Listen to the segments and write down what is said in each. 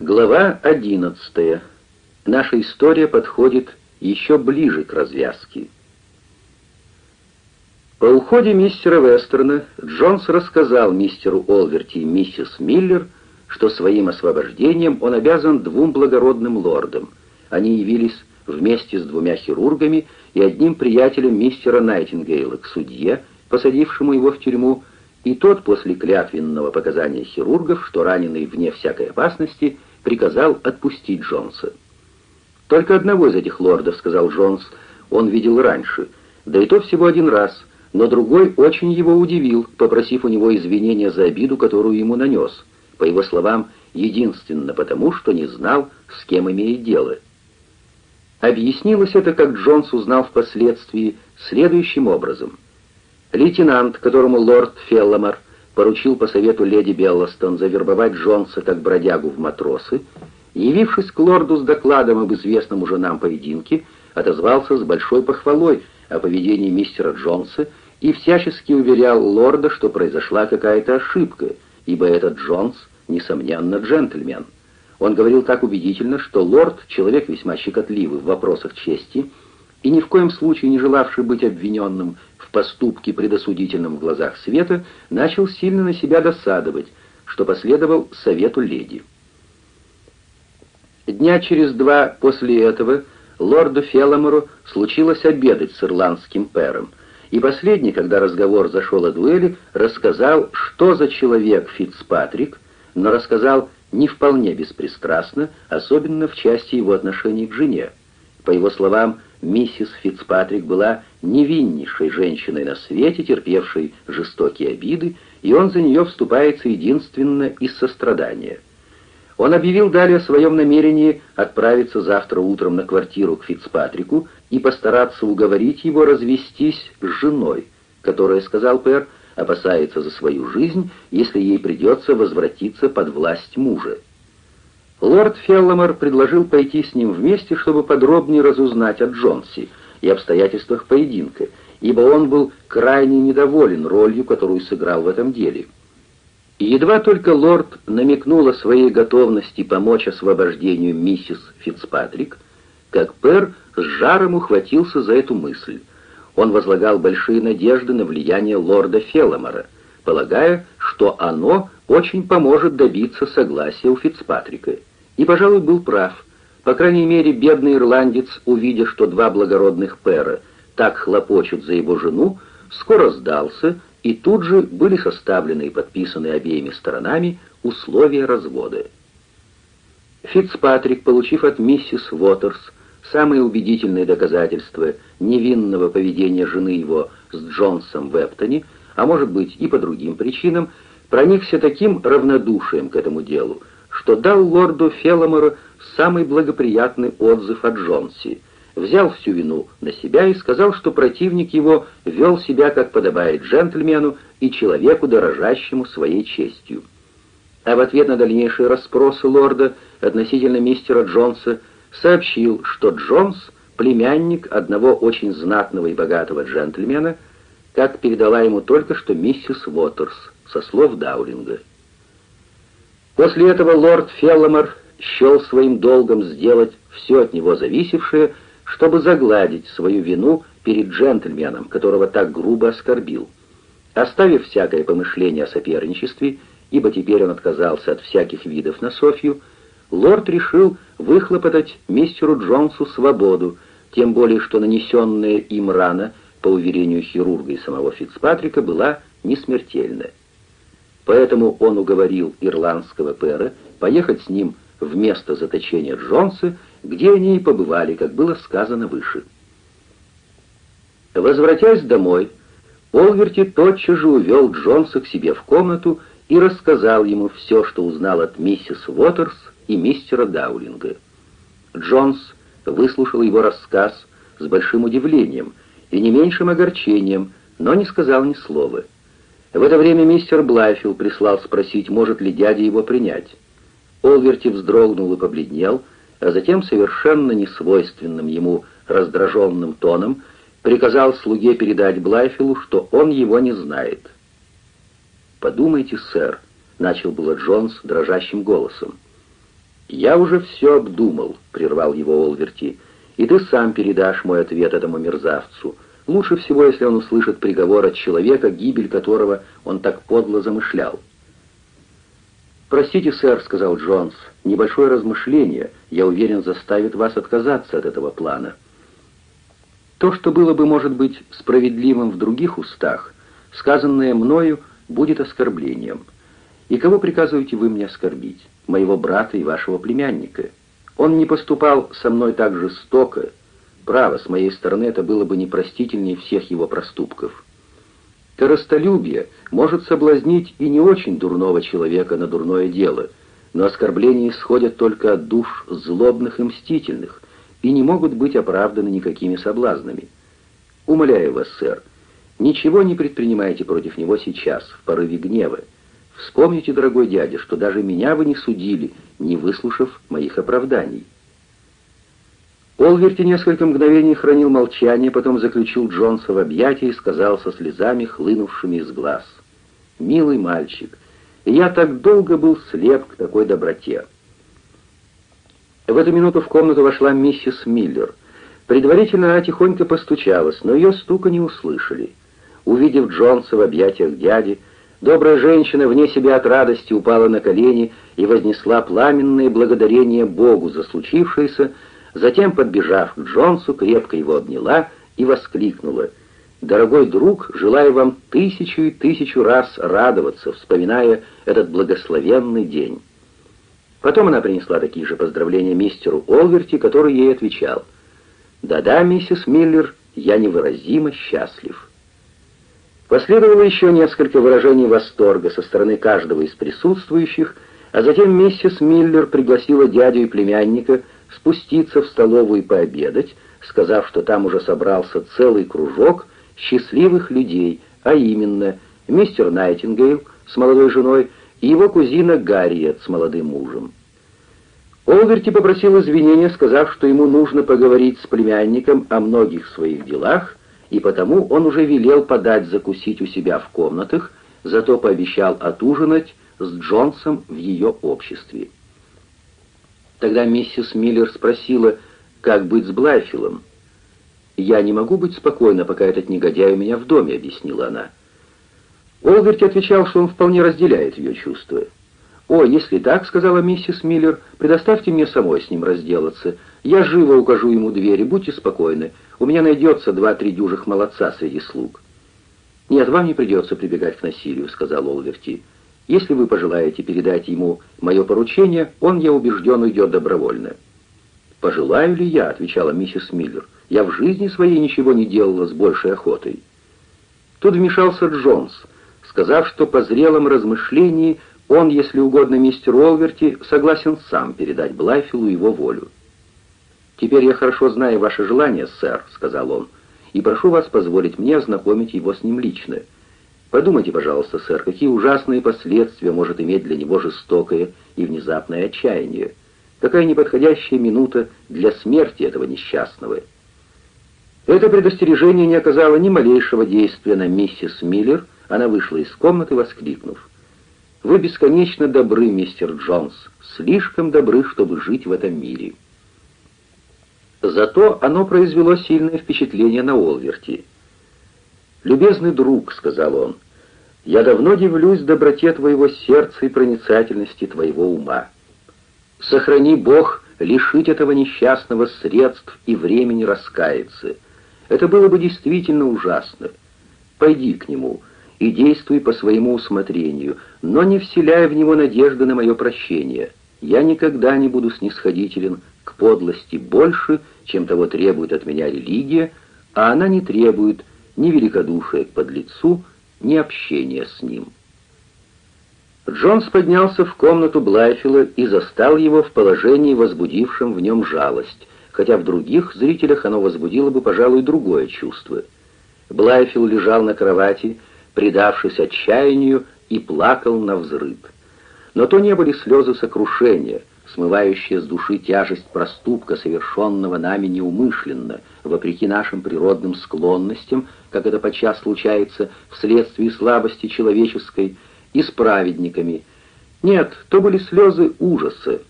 Глава 11. Наша история подходит еще ближе к развязке. По уходе мистера Вестерна Джонс рассказал мистеру Олверти и миссис Миллер, что своим освобождением он обязан двум благородным лордам. Они явились вместе с двумя хирургами и одним приятелем мистера Найтингейла к судье, посадившему его в тюрьму, и тот после клятвенного показания хирургов, что раненый вне всякой опасности, приказал отпустить Джонса. «Только одного из этих лордов, — сказал Джонс, — он видел раньше, да и то всего один раз, но другой очень его удивил, попросив у него извинения за обиду, которую ему нанес, по его словам, единственно потому, что не знал, с кем имеет дело». Объяснилось это, как Джонс узнал впоследствии, следующим образом. Лейтенант, которому лорд Фелломар поручил по совету леди Беллостон завербовать Джонса как бродягу в матросы, явившись к лорду с докладом об известном уже нам поединке, отозвался с большой похвалой о поведении мистера Джонса и всячески уверял лорда, что произошла какая-то ошибка, ибо этот Джонс, несомненно, джентльмен. Он говорил так убедительно, что лорд, человек весьма щекотливый в вопросах чести, и ни в коем случае не желавший быть обвиненным в поступке предосудительном в глазах света, начал сильно на себя досадовать, что последовал совету леди. Дня через два после этого лорду Фелломору случилось обедать с ирландским пэром, и последний, когда разговор зашел о дуэли, рассказал, что за человек Фицпатрик, но рассказал не вполне беспристрастно, особенно в части его отношений к жене. По его словам, миссис Фицпатрик была невиннейшей женщиной на свете, терпевшей жестокие обиды, и он за нее вступается единственно из сострадания. Он объявил далее о своем намерении отправиться завтра утром на квартиру к Фицпатрику и постараться уговорить его развестись с женой, которая, сказал Пэр, опасается за свою жизнь, если ей придется возвратиться под власть мужа. Лорд Фелломер предложил пойти с ним вместе, чтобы подробнее разузнать о Джонси и обстоятельствах поединка, ибо он был крайне недоволен ролью, которую сыграл в этом деле. И едва только лорд намекнул о своей готовности помочь освобождению миссис Фицпатрик, как Пер с жаром ухватился за эту мысль. Он возлагал большие надежды на влияние лорда Фелломера, полагая, что оно очень поможет добиться согласия у Фицпатрика. И, пожалуй, был прав. По крайней мере, бедный ирландец, увидя, что два благородных пера так хлопочут за его жену, скоро сдался, и тут же были составлены и подписаны обеими сторонами условия развода. Фицпатрик, получив от миссис Уотерс самые убедительные доказательства невинного поведения жены его с Джонсом в Эптоне, а может быть и по другим причинам, проникся таким равнодушием к этому делу, что дал лорду Феломору самый благоприятный отзыв о Джонси, взял всю вину на себя и сказал, что противник его вел себя, как подобает джентльмену и человеку, дорожащему своей честью. А в ответ на дальнейшие расспросы лорда относительно мистера Джонса сообщил, что Джонс — племянник одного очень знатного и богатого джентльмена, как передала ему только что миссис Уотерс со слов Даулинга. После этого лорд Фелломер счел своим долгом сделать все от него зависевшее, чтобы загладить свою вину перед джентльменом, которого так грубо оскорбил. Оставив всякое помышление о соперничестве, ибо теперь он отказался от всяких видов на Софью, лорд решил выхлопотать мистеру Джонсу свободу, тем более что нанесенная им рана, по уверению хирурга и самого Фицпатрика, была несмертельная. Поэтому он уговорил ирландского пэра поехать с ним в место заточения Джонса, где они и побывали, как было сказано выше. Возвратясь домой, Олверти тотчас же увел Джонса к себе в комнату и рассказал ему все, что узнал от миссис Уотерс и мистера Даулинга. Джонс выслушал его рассказ с большим удивлением и не меньшим огорчением, но не сказал ни слова. В это время мистер Блайфилл прислал спросить, может ли дядя его принять. Олверти вздрогнул и побледнел, а затем совершенно несвойственным ему раздраженным тоном приказал слуге передать Блайфиллу, что он его не знает. «Подумайте, сэр», — начал было Джонс дрожащим голосом. «Я уже все обдумал», — прервал его Олверти, — «и ты сам передашь мой ответ этому мерзавцу. Лучше всего, если он услышит приговор от человека, гибель которого он так подло замышлял». «Простите, сэр», — сказал Джонс, — «небольшое размышление, я уверен, заставит вас отказаться от этого плана». То, что было бы, может быть, справедливым в других устах, сказанное мною будет оскорблением. И кого приказываете вы мне оскорбить? Моего брата и вашего племянника. Он не поступал со мной так жестоко. Право, с моей стороны это было бы непростительнее всех его проступков. Коростолюбие может соблазнить и не очень дурного человека на дурное дело, но оскорбления исходят только от душ злобных и мстительных и не могут быть оправданы никакими соблазнами. Умоляю вас, сэр, ничего не предпринимайте против него сейчас, в порыве гнева. Вспомните, дорогой дядя, что даже меня вы не судили, не выслушав моих оправданий. Олверти несколько мгновений хранил молчание, потом заключил Джонса в объятия и сказал со слезами, хлынувшими из глаз. «Милый мальчик, я так долго был слеп к такой доброте». В эту минуту в комнату вошла миссис Миллер. Предварительно она тихонько постучалась, но ее стука не услышали. Увидев Джонса в объятиях дяди, добрая женщина вне себя от радости упала на колени и вознесла пламенное благодарение Богу за случившееся, Затем, подбежав к Джонсу, крепко его обняла и воскликнула. «Дорогой друг, желаю вам тысячу и тысячу раз радоваться, вспоминая этот благословенный день». Потом она принесла такие же поздравления мистеру Олверти, который ей отвечал. «Да-да, миссис Миллер, я невыразимо счастлив». Последовало еще несколько выражений восторга со стороны каждого из присутствующих, а затем миссис Миллер пригласила дядю и племянника спуститься в столовую и пообедать, сказав, что там уже собрался целый кружок счастливых людей, а именно мистер Найтингейл с молодой женой и его кузина Гарриет с молодым мужем. Олверти попросил извинения, сказав, что ему нужно поговорить с племянником о многих своих делах, и потому он уже велел подать закусить у себя в комнатах, зато пообещал отужинать с Джонсом в ее обществе. Тогда миссис Миллер спросила, как быть с Блайфилом. «Я не могу быть спокойна, пока этот негодяй у меня в доме», — объяснила она. Олверти отвечал, что он вполне разделяет ее чувства. «О, если так, — сказала миссис Миллер, — предоставьте мне самой с ним разделаться. Я живо укажу ему двери, будьте спокойны. У меня найдется два-три дюжих молодца среди слуг». «Нет, вам не придется прибегать к насилию», — сказал Олверти. Если вы пожелаете передать ему мое поручение, он, я убежден, уйдет добровольно». «Пожелаю ли я?» — отвечала миссис Миллер. «Я в жизни своей ничего не делала с большей охотой». Тут вмешался Джонс, сказав, что по зрелом размышлении он, если угодно мистеру Олверти, согласен сам передать Блайфилу его волю. «Теперь я хорошо знаю ваше желание, сэр», — сказал он, — «и прошу вас позволить мне ознакомить его с ним лично». Подумайте, пожалуйста, сэр, какие ужасные последствия может иметь для него жестокое и внезапное отчаяние. Какая неподходящая минута для смерти этого несчастного. Это предостережение не оказало ни малейшего действия на миссис Миллер, она вышла из комнаты, воскликнув. «Вы бесконечно добры, мистер Джонс, слишком добры, чтобы жить в этом мире». Зато оно произвело сильное впечатление на Олверти. «Любезный друг», — сказал он, — «я давно дивлюсь доброте твоего сердца и проницательности твоего ума. Сохрани Бог лишить этого несчастного средств и времени раскаяться. Это было бы действительно ужасно. Пойди к нему и действуй по своему усмотрению, но не вселяя в него надежды на мое прощение. Я никогда не буду снисходителен к подлости больше, чем того требует от меня религия, а она не требует, ни великодушия к подлецу, ни общения с ним. Джонс поднялся в комнату Блайфила и застал его в положении, возбудившем в нем жалость, хотя в других зрителях оно возбудило бы, пожалуй, другое чувство. Блайфил лежал на кровати, предавшись отчаянию, и плакал на взрыв. Но то не были слезы сокрушения, смывающие с души тяжесть проступка, совершенного нами неумышленно, вопреки нашим природным склонностям, как это подчас случается вследствие слабости человеческой, и с праведниками. Нет, то были слезы ужаса,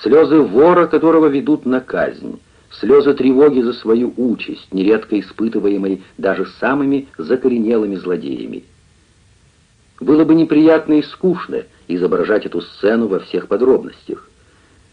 слезы вора, которого ведут на казнь, слезы тревоги за свою участь, нередко испытываемой даже самыми закоренелыми злодеями. Было бы неприятно и скучно изображать эту сцену во всех подробностях.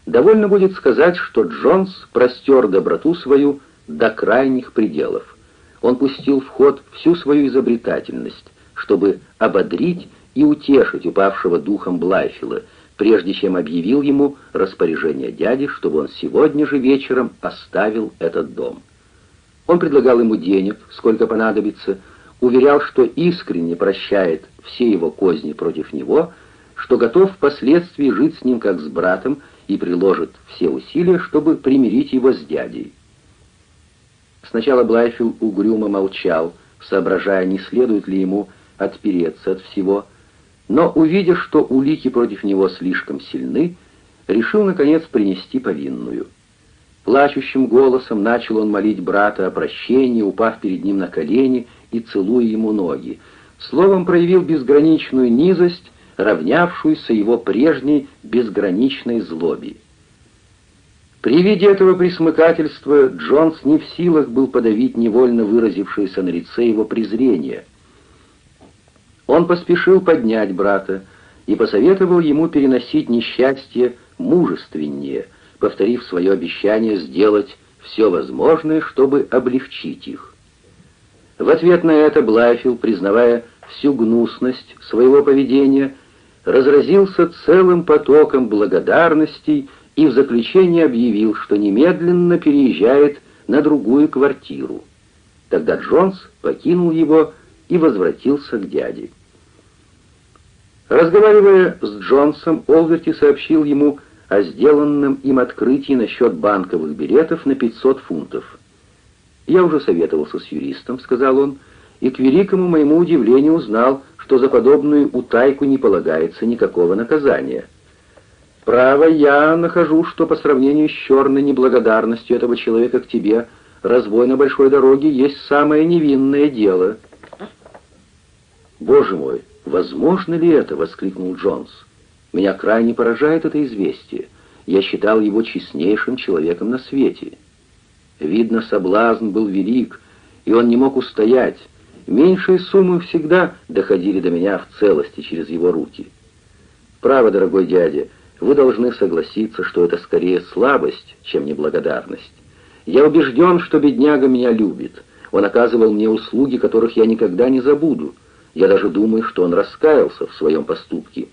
Довольно будет сказать, что Джонс простер доброту свою до крайних пределов. Он пустил в ход всю свою изобретательность, чтобы ободрить и утешить упавшего духом Блайфила, прежде чем объявил ему распоряжение дяди, чтобы он сегодня же вечером оставил этот дом. Он предлагал ему денег, сколько понадобится, уверял, что искренне прощает все его козни против него, что готов впоследствии жить с ним как с братом и приложит все усилия, чтобы примирить его с дядей. Сначала Блайфилл угрюмо молчал, соображая, не следует ли ему отпереться от всего, но, увидев, что улики против него слишком сильны, решил, наконец, принести повинную. Плачущим голосом начал он молить брата о прощении, упав перед ним на колени и целуя ему ноги. Словом, проявил безграничную низость, равнявшуюся его прежней безграничной злобе. При виде этого присмыкательства Джонс не в силах был подавить невольно выразившееся на лице его презрение — он поспешил поднять брата и посоветовал ему переносить несчастье мужественнее, повторив свое обещание сделать все возможное, чтобы облегчить их. В ответ на это Блайфилл, признавая всю гнусность своего поведения, разразился целым потоком благодарностей и в заключение объявил, что немедленно переезжает на другую квартиру. Тогда Джонс покинул его и возвратился к дяде. Разговаривая с Джонсом, Олверти сообщил ему о сделанном им открытии насчет банковых билетов на 500 фунтов. «Я уже советовался с юристом», — сказал он, «и к великому моему удивлению узнал, что за подобную утайку не полагается никакого наказания. Право, я нахожу, что по сравнению с черной неблагодарностью этого человека к тебе, разбой на большой дороге есть самое невинное дело». «Боже мой, возможно ли это?» — воскликнул Джонс. «Меня крайне поражает это известие. Я считал его честнейшим человеком на свете. Видно, соблазн был велик, и он не мог устоять. Меньшие суммы всегда доходили до меня в целости через его руки. Право, дорогой дядя, вы должны согласиться, что это скорее слабость, чем неблагодарность. Я убежден, что бедняга меня любит. Он оказывал мне услуги, которых я никогда не забуду. Я даже думаю, что он раскаялся в своем поступке.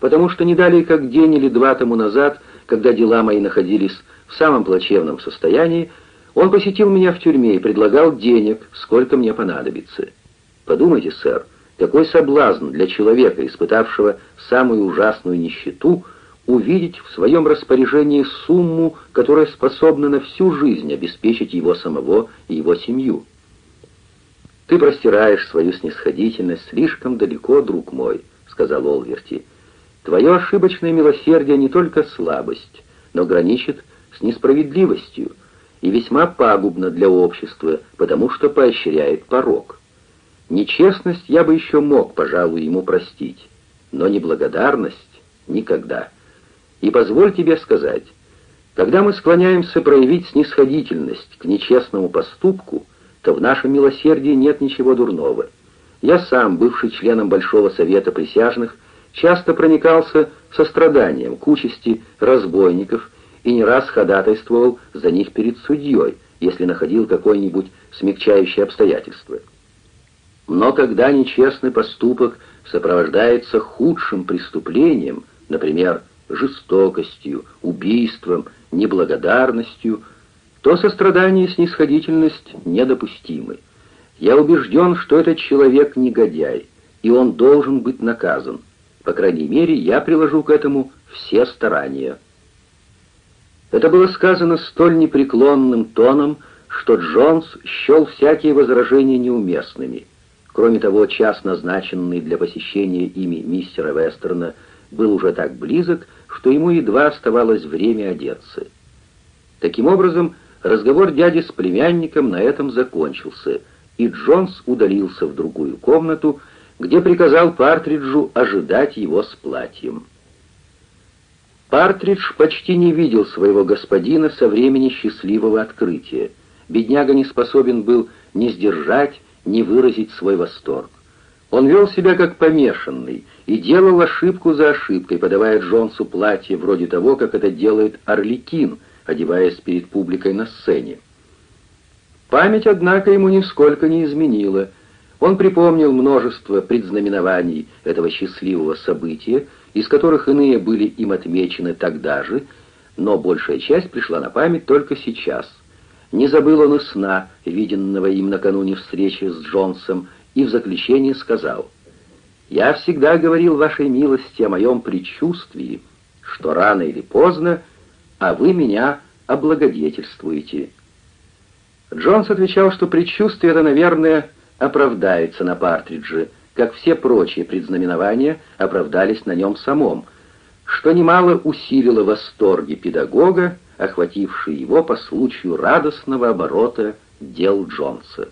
Потому что не далее, как день или два тому назад, когда дела мои находились в самом плачевном состоянии, он посетил меня в тюрьме и предлагал денег, сколько мне понадобится. Подумайте, сэр, какой соблазн для человека, испытавшего самую ужасную нищету, увидеть в своем распоряжении сумму, которая способна на всю жизнь обеспечить его самого и его семью. «Ты простираешь свою снисходительность слишком далеко, друг мой», — сказал Олверти. «Твое ошибочное милосердие не только слабость, но граничит с несправедливостью и весьма пагубно для общества, потому что поощряет порог. Нечестность я бы еще мог, пожалуй, ему простить, но неблагодарность — никогда. И позволь тебе сказать, когда мы склоняемся проявить снисходительность к нечестному поступку — то в нашем милосердии нет ничего дурного. Я сам, бывший членом Большого Совета Присяжных, часто проникался состраданием к участи разбойников и не раз ходатайствовал за них перед судьей, если находил какое-нибудь смягчающее обстоятельство. Но когда нечестный поступок сопровождается худшим преступлением, например, жестокостью, убийством, неблагодарностью, то сострадание и снисходительность недопустимы. Я убежден, что этот человек негодяй, и он должен быть наказан. По крайней мере, я приложу к этому все старания. Это было сказано столь непреклонным тоном, что Джонс счел всякие возражения неуместными. Кроме того, час, назначенный для посещения ими мистера Вестерна, был уже так близок, что ему едва оставалось время одеться. Таким образом, Разговор дяди с племянником на этом закончился, и Джонс удалился в другую комнату, где приказал Партриджу ожидать его с платьем. Партридж почти не видел своего господина со времени счастливого открытия. Бедняга не способен был ни сдержать, ни выразить свой восторг. Он вел себя как помешанный и делал ошибку за ошибкой, подавая Джонсу платье вроде того, как это делает Орликин, одеваясь перед публикой на сцене. Память, однако, ему нисколько не изменила. Он припомнил множество предзнаменований этого счастливого события, из которых иные были им отмечены тогда же, но большая часть пришла на память только сейчас. Не забыл он и сна, виденного им накануне встречи с Джонсом, и в заключении сказал, «Я всегда говорил вашей милости о моем предчувствии, что рано или поздно, а вы меня облагодетельствуете». Джонс отвечал, что предчувствие это, наверное, оправдается на Партридже, как все прочие предзнаменования оправдались на нем самом, что немало усилило восторги педагога, охватившие его по случаю радостного оборота дел Джонса.